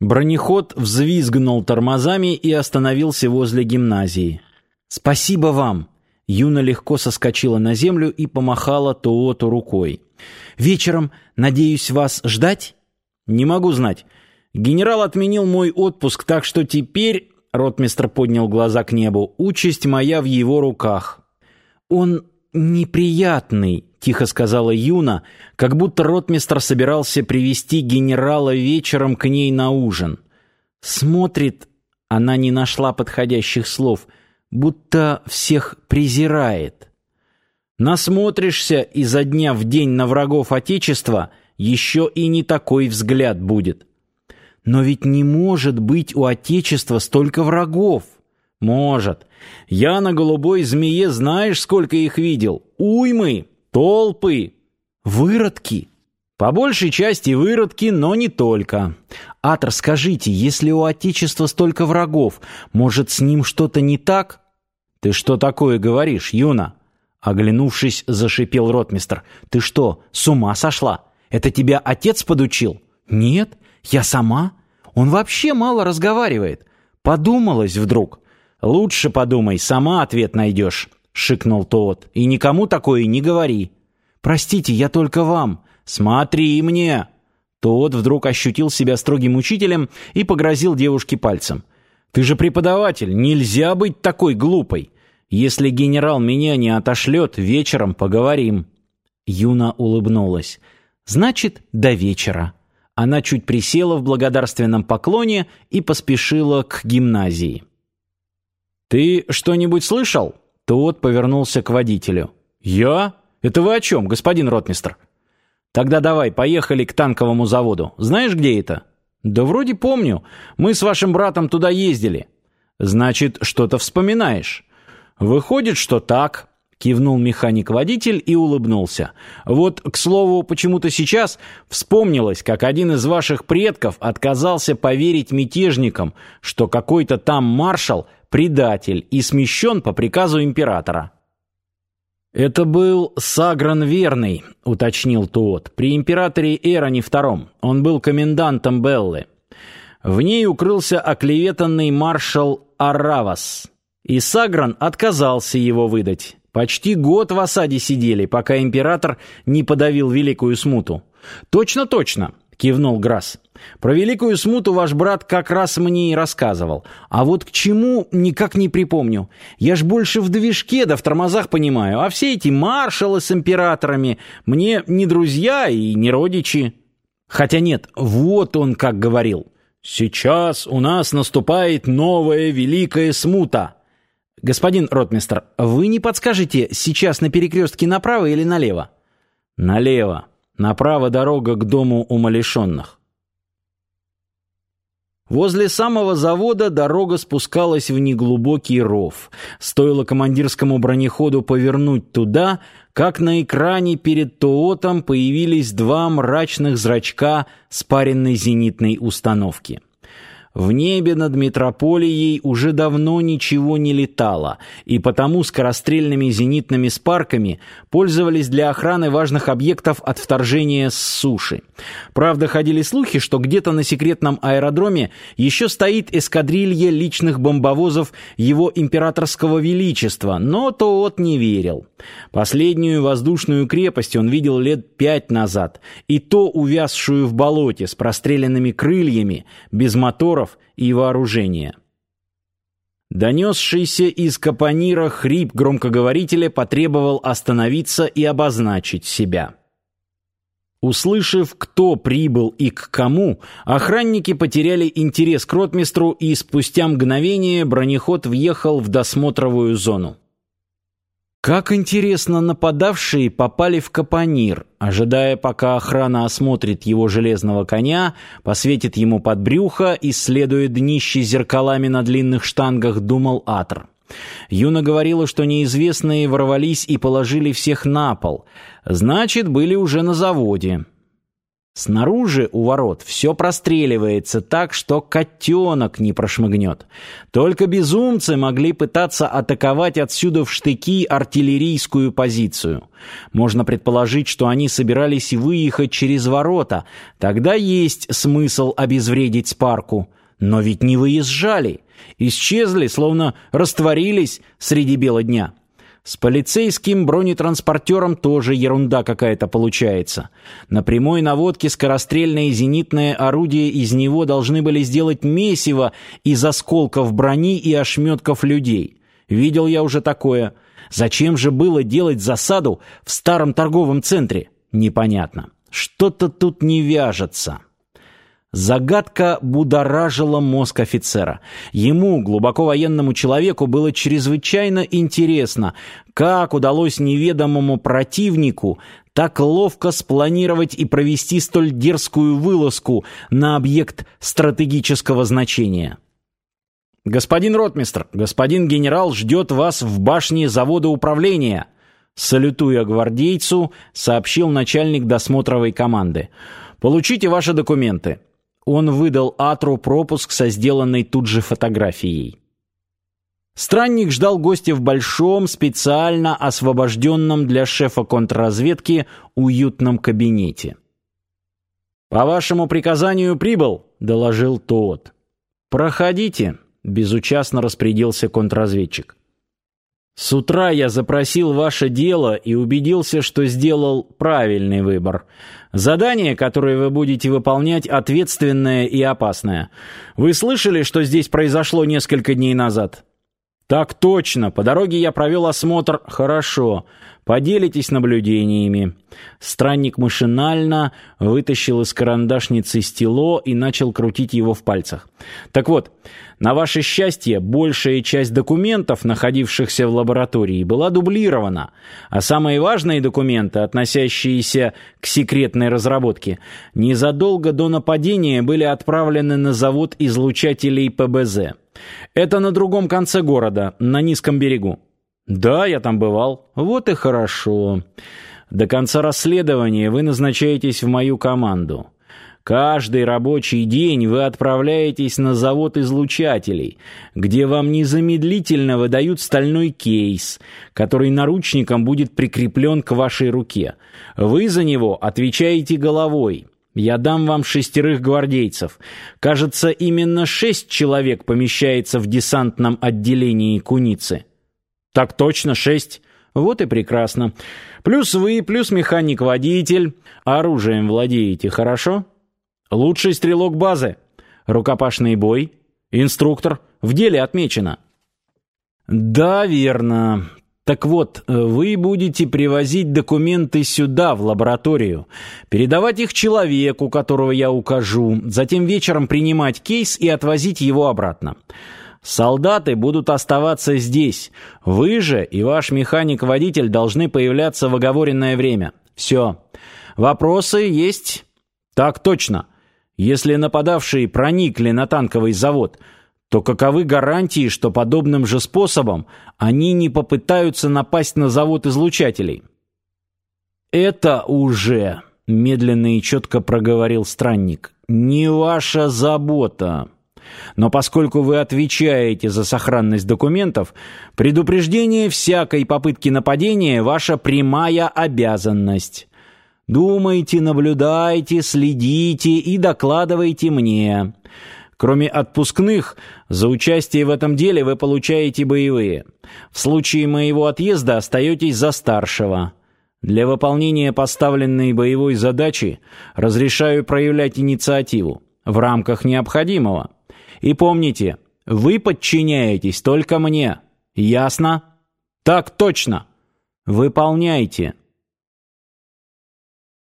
Бронеход взвизгнул тормозами и остановился возле гимназии. «Спасибо вам!» Юна легко соскочила на землю и помахала Тооту рукой. «Вечером, надеюсь, вас ждать?» «Не могу знать. Генерал отменил мой отпуск, так что теперь...» Ротмистр поднял глаза к небу. «Участь моя в его руках». «Он неприятный», — тихо сказала Юна, как будто ротмистр собирался привести генерала вечером к ней на ужин. Смотрит, она не нашла подходящих слов, будто всех презирает. Насмотришься изо дня в день на врагов Отечества, еще и не такой взгляд будет. Но ведь не может быть у Отечества столько врагов. Может. Я на голубой змее знаешь, сколько их видел? Уймы, толпы, выродки. По большей части выродки, но не только. Атор, скажите, если у Отечества столько врагов, может, с ним что-то не так? Ты что такое говоришь, Юна? Оглянувшись, зашипел ротмистр. Ты что, с ума сошла? Это тебя отец подучил? Нет, я сама. Он вообще мало разговаривает. Подумалось вдруг. «Лучше подумай, сама ответ найдешь», — шикнул тот. «И никому такое не говори». «Простите, я только вам». «Смотри мне!» Тот вдруг ощутил себя строгим учителем и погрозил девушке пальцем. «Ты же преподаватель, нельзя быть такой глупой. Если генерал меня не отошлет, вечером поговорим». Юна улыбнулась. «Значит, до вечера». Она чуть присела в благодарственном поклоне и поспешила к гимназии. «Ты что-нибудь слышал?» Тот повернулся к водителю. «Я? Это вы о чем, господин ротмистр?» «Тогда давай, поехали к танковому заводу. Знаешь, где это?» «Да вроде помню. Мы с вашим братом туда ездили». «Значит, что-то вспоминаешь?» «Выходит, что так», — кивнул механик-водитель и улыбнулся. «Вот, к слову, почему-то сейчас вспомнилось, как один из ваших предков отказался поверить мятежникам, что какой-то там маршал предатель и смещен по приказу императора. «Это был Сагран Верный», — уточнил Туот, — «при императоре Эроне II. Он был комендантом Беллы. В ней укрылся оклеветанный маршал Аравас, и Сагран отказался его выдать. Почти год в осаде сидели, пока император не подавил великую смуту. Точно, точно. — кивнул Грасс. «Про великую смуту ваш брат как раз мне и рассказывал. А вот к чему, никак не припомню. Я ж больше в движке да в тормозах понимаю, а все эти маршалы с императорами мне не друзья и не родичи». Хотя нет, вот он как говорил. «Сейчас у нас наступает новая великая смута». «Господин ротмистр, вы не подскажете, сейчас на перекрестке направо или налево?» «Налево», Направо дорога к дому умалишенных. Возле самого завода дорога спускалась в неглубокий ров. Стоило командирскому бронеходу повернуть туда, как на экране перед Тоотом появились два мрачных зрачка спаренной зенитной установки. В небе над метрополией уже давно ничего не летало, и потому скорострельными зенитными спарками пользовались для охраны важных объектов от вторжения с суши. Правда, ходили слухи, что где-то на секретном аэродроме еще стоит эскадрилья личных бомбовозов его императорского величества, но Тоот не верил. Последнюю воздушную крепость он видел лет пять назад, и то увязшую в болоте с простреленными крыльями, без моторов, приборов и вооружения. Донесшийся из капонира хрип громкоговорителя потребовал остановиться и обозначить себя. Услышав, кто прибыл и к кому, охранники потеряли интерес к ротмистру, и спустя мгновение бронеход въехал в досмотровую зону. Как интересно, нападавшие попали в капонир, ожидая, пока охрана осмотрит его железного коня, посветит ему под брюхо, исследуя днище зеркалами на длинных штангах, думал Атр. Юна говорила, что неизвестные ворвались и положили всех на пол. Значит, были уже на заводе. Снаружи у ворот все простреливается так, что котенок не прошмыгнет. Только безумцы могли пытаться атаковать отсюда в штыки артиллерийскую позицию. Можно предположить, что они собирались выехать через ворота. Тогда есть смысл обезвредить спарку. Но ведь не выезжали. Исчезли, словно растворились среди бела дня. С полицейским бронетранспортером тоже ерунда какая-то получается. На прямой наводке скорострельное зенитное орудие из него должны были сделать месиво из осколков брони и ошметков людей. Видел я уже такое. Зачем же было делать засаду в старом торговом центре? Непонятно. Что-то тут не вяжется. Загадка будоражила мозг офицера. Ему, глубоко военному человеку, было чрезвычайно интересно, как удалось неведомому противнику так ловко спланировать и провести столь дерзкую вылазку на объект стратегического значения. «Господин ротмистр, господин генерал ждет вас в башне завода управления», салютуя гвардейцу, сообщил начальник досмотровой команды. «Получите ваши документы». Он выдал Атру пропуск со сделанной тут же фотографией. Странник ждал гостя в большом, специально освобожденном для шефа контрразведки уютном кабинете. «По вашему приказанию прибыл», — доложил тот. «Проходите», — безучастно распорядился контрразведчик. С утра я запросил ваше дело и убедился, что сделал правильный выбор. Задание, которое вы будете выполнять, ответственное и опасное. Вы слышали, что здесь произошло несколько дней назад? Так точно. По дороге я провел осмотр. Хорошо. Поделитесь наблюдениями. Странник машинально вытащил из карандашницы стело и начал крутить его в пальцах. Так вот, на ваше счастье, большая часть документов, находившихся в лаборатории, была дублирована, а самые важные документы, относящиеся к секретной разработке, незадолго до нападения были отправлены на завод излучателей ПБЗ. Это на другом конце города, на низком берегу. Да, я там бывал. Вот и хорошо. До конца расследования вы назначаетесь в мою команду. Каждый рабочий день вы отправляетесь на завод излучателей, где вам незамедлительно выдают стальной кейс, который наручником будет прикреплен к вашей руке. Вы за него отвечаете головой. Я дам вам шестерых гвардейцев. Кажется, именно шесть человек помещается в десантном отделении Куницы. Так точно, шесть. Вот и прекрасно. Плюс вы, плюс механик-водитель. Оружием владеете, хорошо? Лучший стрелок базы. Рукопашный бой. Инструктор. В деле отмечено. Да, верно. Так вот, вы будете привозить документы сюда, в лабораторию, передавать их человеку, которого я укажу, затем вечером принимать кейс и отвозить его обратно. Солдаты будут оставаться здесь. Вы же и ваш механик-водитель должны появляться в оговоренное время. Все. Вопросы есть? Так точно. Если нападавшие проникли на танковый завод, то каковы гарантии, что подобным же способом они не попытаются напасть на завод излучателей? Это уже, медленно и четко проговорил странник, не ваша забота. Но поскольку вы отвечаете за сохранность документов, предупреждение всякой попытки нападения – ваша прямая обязанность. Думайте, наблюдайте, следите и докладывайте мне. Кроме отпускных, за участие в этом деле вы получаете боевые. В случае моего отъезда остаетесь за старшего. Для выполнения поставленной боевой задачи разрешаю проявлять инициативу в рамках необходимого. И помните, вы подчиняетесь только мне. Ясно? Так точно. Выполняйте.